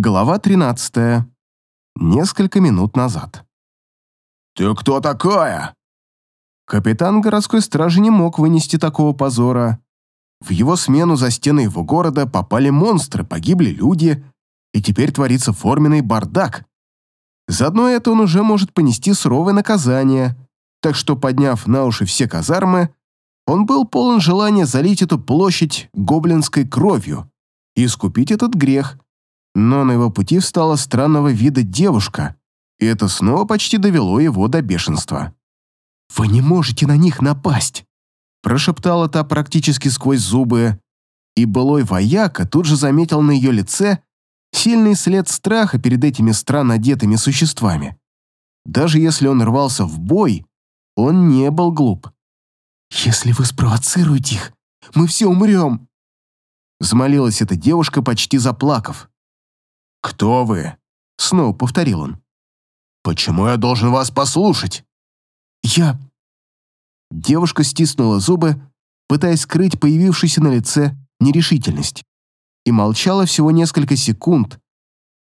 Глава 13. Несколько минут назад. «Ты кто такая?» Капитан городской стражи не мог вынести такого позора. В его смену за стены его города попали монстры, погибли люди, и теперь творится форменный бардак. Заодно это он уже может понести суровое наказание, так что, подняв на уши все казармы, он был полон желания залить эту площадь гоблинской кровью и искупить этот грех, но на его пути встала странного вида девушка, и это снова почти довело его до бешенства. «Вы не можете на них напасть!» прошептала та практически сквозь зубы, и былой вояка тут же заметил на ее лице сильный след страха перед этими странно одетыми существами. Даже если он рвался в бой, он не был глуп. «Если вы спровоцируете их, мы все умрем!» Взмолилась эта девушка, почти заплакав. «Кто вы?» — снова повторил он. «Почему я должен вас послушать?» «Я...» Девушка стиснула зубы, пытаясь скрыть появившуюся на лице нерешительность, и молчала всего несколько секунд,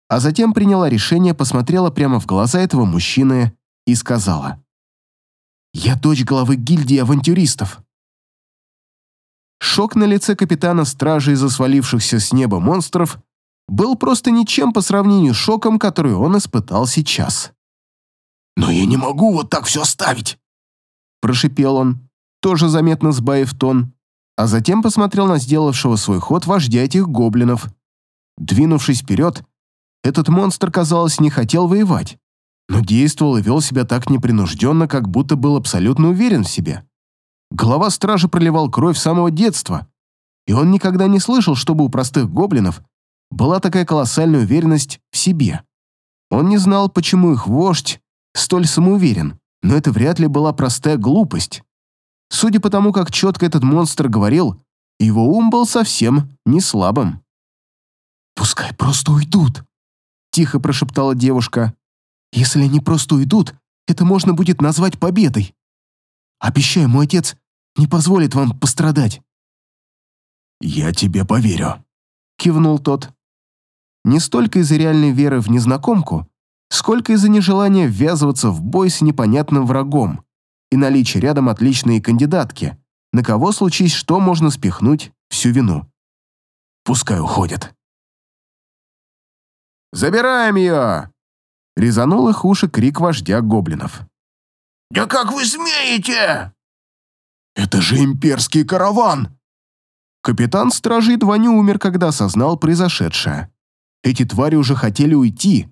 а затем приняла решение, посмотрела прямо в глаза этого мужчины и сказала. «Я дочь главы гильдии авантюристов». Шок на лице капитана стражи из-за свалившихся с неба монстров был просто ничем по сравнению с шоком, который он испытал сейчас. «Но я не могу вот так все оставить!» Прошипел он, тоже заметно сбавив тон, а затем посмотрел на сделавшего свой ход вождя этих гоблинов. Двинувшись вперед, этот монстр, казалось, не хотел воевать, но действовал и вел себя так непринужденно, как будто был абсолютно уверен в себе. Глава стражи проливал кровь с самого детства, и он никогда не слышал, чтобы у простых гоблинов была такая колоссальная уверенность в себе. Он не знал, почему их вождь столь самоуверен, но это вряд ли была простая глупость. Судя по тому, как четко этот монстр говорил, его ум был совсем не слабым. «Пускай просто уйдут», — тихо прошептала девушка. «Если они просто уйдут, это можно будет назвать победой. Обещаю, мой отец не позволит вам пострадать». «Я тебе поверю», — кивнул тот. Не столько из-за реальной веры в незнакомку, сколько из-за нежелания ввязываться в бой с непонятным врагом и наличия рядом отличной кандидатки, на кого случись что можно спихнуть всю вину. Пускай уходят. «Забираем ее!» — резанул их уши крик вождя гоблинов. «Да как вы смеете?» «Это же имперский караван!» Капитан стражи едва не умер, когда осознал произошедшее. Эти твари уже хотели уйти,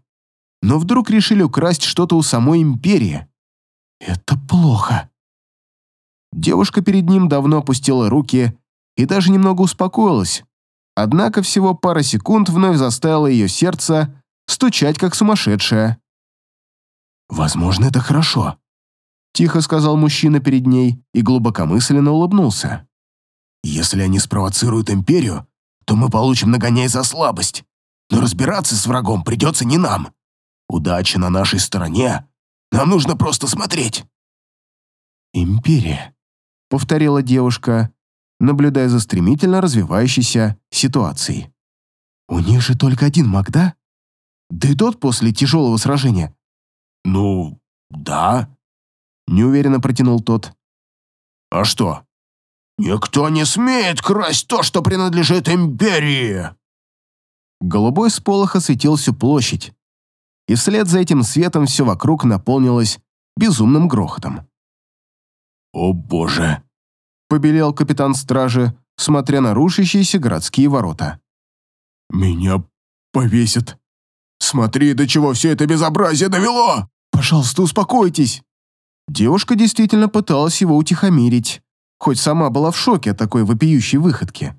но вдруг решили украсть что-то у самой империи. Это плохо. Девушка перед ним давно опустила руки и даже немного успокоилась. Однако всего пара секунд вновь заставила ее сердце стучать как сумасшедшее. «Возможно, это хорошо», — тихо сказал мужчина перед ней и глубокомысленно улыбнулся. «Если они спровоцируют империю, то мы получим нагоняй за слабость, но разбираться с врагом придется не нам. Удача на нашей стороне. Нам нужно просто смотреть». «Империя», — повторила девушка, наблюдая за стремительно развивающейся ситуацией. «У них же только один маг, да? Да и тот после тяжелого сражения». «Ну, да», — неуверенно протянул тот. «А что? Никто не смеет красть то, что принадлежит империи!» Голубой сполох осветил всю площадь, и вслед за этим светом все вокруг наполнилось безумным грохотом. «О боже!» — побелел капитан стражи, смотря на рушащиеся городские ворота. «Меня повесят. Смотри, до чего все это безобразие довело!» «Пожалуйста, успокойтесь!» Девушка действительно пыталась его утихомирить, хоть сама была в шоке от такой вопиющей выходки.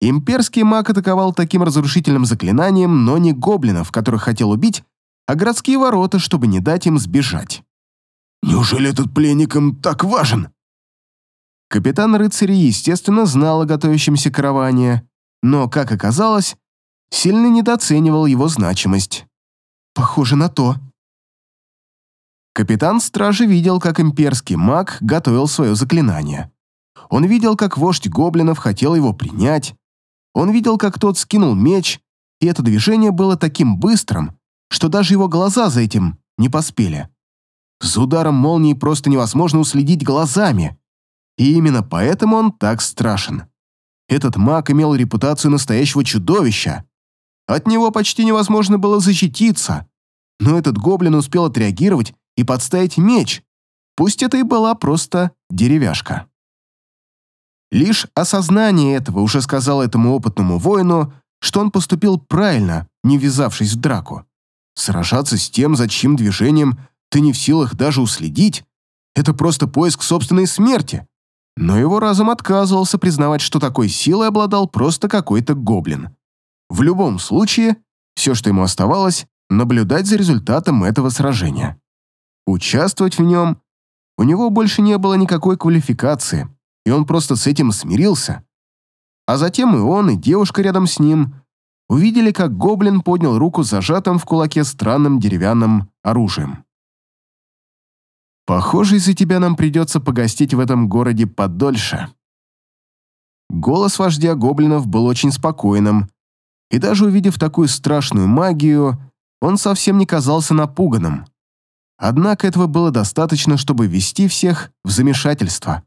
Имперский маг атаковал таким разрушительным заклинанием, но не гоблинов, которых хотел убить, а городские ворота, чтобы не дать им сбежать. «Неужели этот пленник им так важен?» Капитан рыцарей, естественно, знал о готовящемся караване, но, как оказалось, сильно недооценивал его значимость. Похоже на то. Капитан стражи видел, как имперский маг готовил свое заклинание. Он видел, как вождь гоблинов хотел его принять. Он видел, как тот скинул меч и это движение было таким быстрым, что даже его глаза за этим не поспели. За ударом молнии просто невозможно уследить глазами, и именно поэтому он так страшен. Этот маг имел репутацию настоящего чудовища. От него почти невозможно было защититься, но этот гоблин успел отреагировать и подставить меч, пусть это и была просто деревяшка. Лишь осознание этого уже сказал этому опытному воину, что он поступил правильно, не ввязавшись в драку. Сражаться с тем, за чьим движением ты не в силах даже уследить, это просто поиск собственной смерти. Но его разум отказывался признавать, что такой силой обладал просто какой-то гоблин. В любом случае, все, что ему оставалось, наблюдать за результатом этого сражения. Участвовать в нем у него больше не было никакой квалификации, и он просто с этим смирился. А затем и он, и девушка рядом с ним увидели, как гоблин поднял руку с зажатым в кулаке странным деревянным оружием. «Похоже, из-за тебя нам придется погостить в этом городе подольше». Голос вождя гоблинов был очень спокойным, и даже увидев такую страшную магию, он совсем не казался напуганным. Однако этого было достаточно, чтобы ввести всех в замешательство.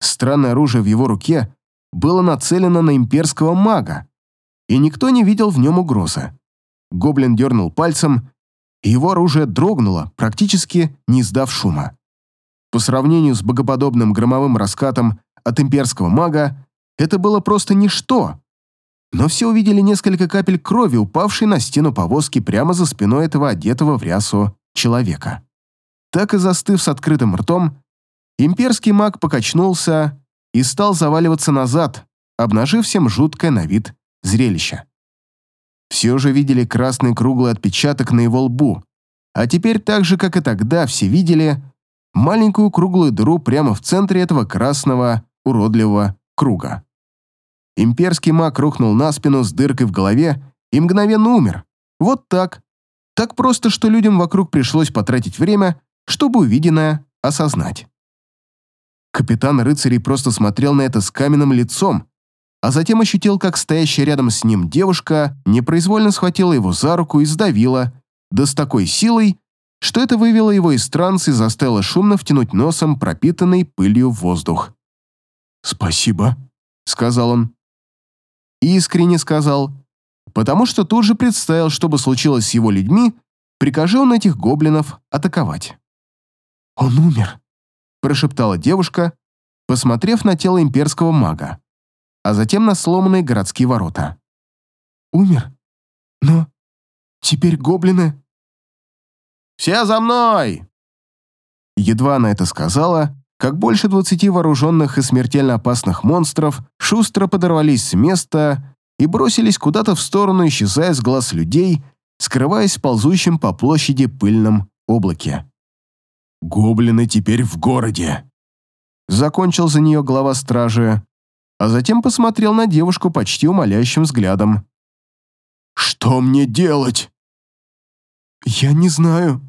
Странное оружие в его руке было нацелено на имперского мага, и никто не видел в нем угрозы. Гоблин дернул пальцем, и его оружие дрогнуло, практически не издав шума. По сравнению с богоподобным громовым раскатом от имперского мага, это было просто ничто. Но все увидели несколько капель крови, упавшей на стену повозки прямо за спиной этого одетого в рясу человека. Так и застыв с открытым ртом, имперский маг покачнулся и стал заваливаться назад, обнажив всем жуткое на вид зрелище. Все уже видели красный круглый отпечаток на его лбу, а теперь так же, как и тогда, все видели маленькую круглую дыру прямо в центре этого красного уродливого круга. Имперский маг рухнул на спину с дыркой в голове и мгновенно умер. Вот так, так просто, что людям вокруг пришлось потратить время, чтобы увиденное осознать. Капитан рыцарей просто смотрел на это с каменным лицом, а затем ощутил, как стоящая рядом с ним девушка непроизвольно схватила его за руку и сдавила, да с такой силой, что это вывело его из транса и заставило шумно втянуть носом пропитанный пылью воздух. «Спасибо», — сказал он. Искренне сказал, потому что тут же представил, что бы случилось с его людьми, прикажи он этих гоблинов атаковать. «Он умер», — прошептала девушка, посмотрев на тело имперского мага, а затем на сломанные городские ворота. «Умер? Но теперь гоблины...» «Все за мной!» Едва она это сказала, как больше двадцати вооруженных и смертельно опасных монстров шустро подорвались с места и бросились куда-то в сторону, исчезая с глаз людей, скрываясь в ползущем по площади пыльном облаке. «Гоблины теперь в городе!» Закончил за нее глава стражи, а затем посмотрел на девушку почти умоляющим взглядом. «Что мне делать?» «Я не знаю»,